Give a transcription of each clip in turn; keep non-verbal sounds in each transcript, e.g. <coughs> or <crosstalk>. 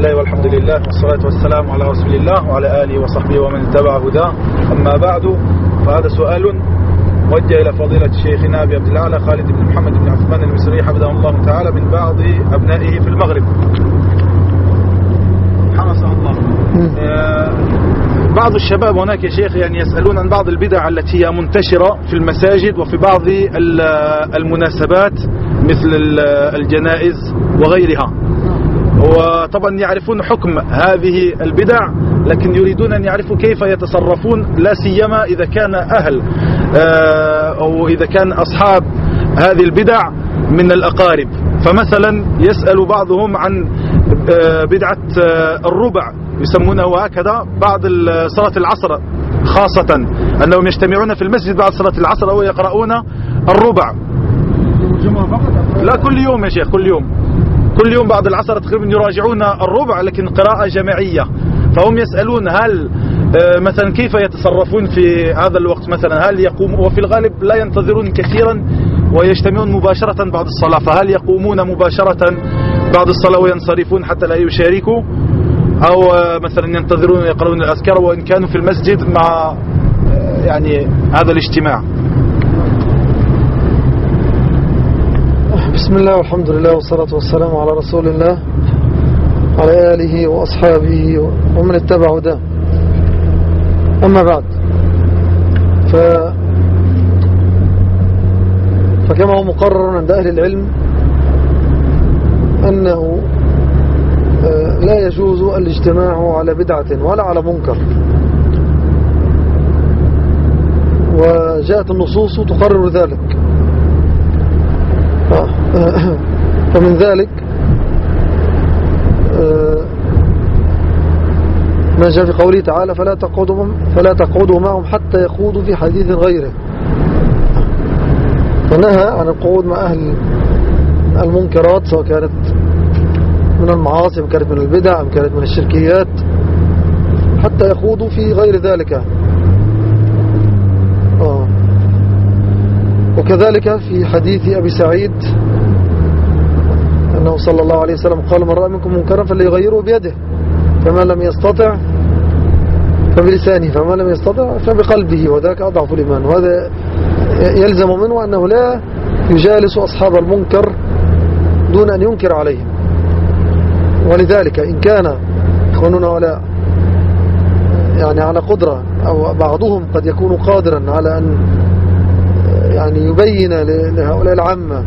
الله والحمد لله والصلاة والسلام على رسول الله وعلى آله وصحبه ومن اتبع هداه. أما بعد فهذا سؤال وجه إلى فضيلة شيخنا أبي عبد الأعلى خالد بن محمد بن عثمان المصري حفظه الله تعالى من بعض أبنائه في المغرب. حرسه الله. آه، بعض الشباب هناك يا شيخ يعني يسألون عن بعض البدع التي هي منتشرة في المساجد وفي بعض ال- المناسبات مثل ال- الجنائز وغيرها. وطبعا يعرفون حكم هذه البدع لكن يريدون أن يعرفوا كيف يتصرفون لا سيما إذا كان أهل آه، أو إذا كان أصحاب هذه البدع من الأقارب. فمثلا يسأل بعضهم عن آه، بدعة آه، الربع يسمونه هكذا بعد صلاة العصر خاصة أنهم يجتمعون في المسجد بعد صلاة العصر ويقرؤون الربع. لا كل يوم يا شيخ كل يوم. كل يوم بعد العصر تقريبا يراجعون الربع لكن قراءة جماعية فهم يسألون هل آه، مثلا كيف يتصرفون في هذا الوقت؟ مثلا هل يقوم وفي الغالب لا ينتظرون كثيرا ويجتمعون مباشرة بعد الصلاة فهل يقومون مباشرة بعد الصلاة وينصرفون حتى لا يشاركوا؟ أو آه، مثلا ينتظرون يقرؤون الأذكار وإن كانوا في المسجد مع آه، يعني هذا الاجتماع. بسم الله والحمد لله والصلاة والسلام على رسول الله على آله وأصحابه ومن اتبع هداه أما بعد ف فكما هو مقرر عند أهل العلم أنه آه، لا يجوز الاجتماع على بدعة ولا على منكر. وجاءت النصوص تقرر ذلك. <coughs> فمن ذلك آه، ما جاء في قوله تعالى فلا تقعدوا فلا تقعدوا معهم حتى يخوضوا في حديث غيره. فنهى عن القعود مع أهل المنكرات سواء كانت من المعاصي أم كانت من البدع أم كانت من الشركيات حتى يخوضوا في غير ذلك آه. وكذلك في حديث أبي سعيد أنه صلى الله عليه وسلم قال من رأى منكم منكرا فليغيره بيده فما لم يستطع فبلسانه فما لم يستطع فبقلبه وذاك أضعف الإيمان. وهذا يلزم منه أنه لا يجالس أصحاب المنكر دون أن ينكر عليهم. ولذلك إن كان إخواننا ولا يعني على قدرة أو بعضهم قد يكون قادرا على أن يعني يبين لهؤلاء العامة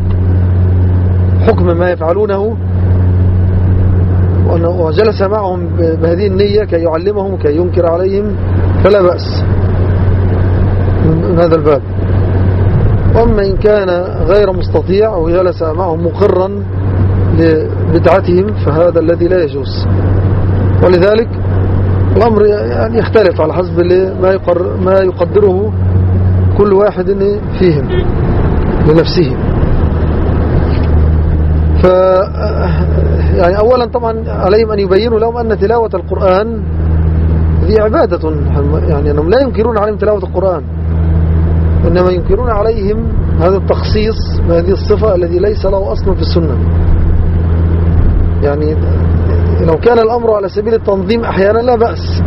حكم ما يفعلونه وجلس معهم بهذه النية كي يعلمهم كي ينكر عليهم فلا بأس من هذا الباب. وأما إن كان غير مستطيع أو جلس معهم مقرا لبدعتهم فهذا الذي لا يجوز. ولذلك الأمر يعني يختلف على حسب ما, يقر ما يقدره كل واحد فيهم لنفسه ف يعني أولا طبعا عليهم أن يبينوا لهم أن تلاوة القرآن هذه عبادة يعني أنهم لا ينكرون عليهم تلاوة القرآن إنما ينكرون عليهم هذا التخصيص بهذه الصفة الذي ليس له أصل في السنة. يعني لو كان الأمر على سبيل التنظيم أحيانا لا بأس.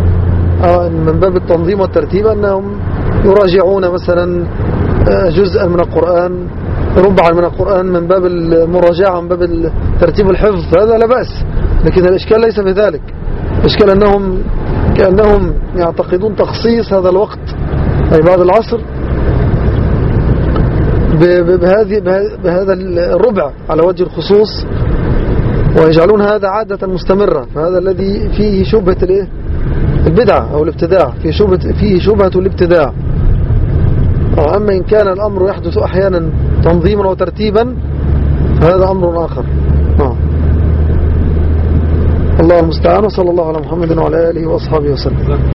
من باب التنظيم والترتيب أنهم يراجعون مثلا جزءا من القرآن ربعا من القرآن من باب المراجعة من باب ترتيب الحفظ هذا لا بأس لكن الإشكال ليس في ذلك. الإشكال أنهم كأنهم يعتقدون تخصيص هذا الوقت أي بعد العصر بهذه بهذا الربع على وجه الخصوص ويجعلون هذا عادة مستمرة. فهذا الذي فيه شبهة الايه البدعة أو الابتداع فيه شبهة, فيه شبهة الابتداع. أما إن كان الأمر يحدث أحيانا تنظيما وترتيبا فهذا أمر آخر آه. الله المستعان وصلى الله على محمد وعلى آله وأصحابه وسلم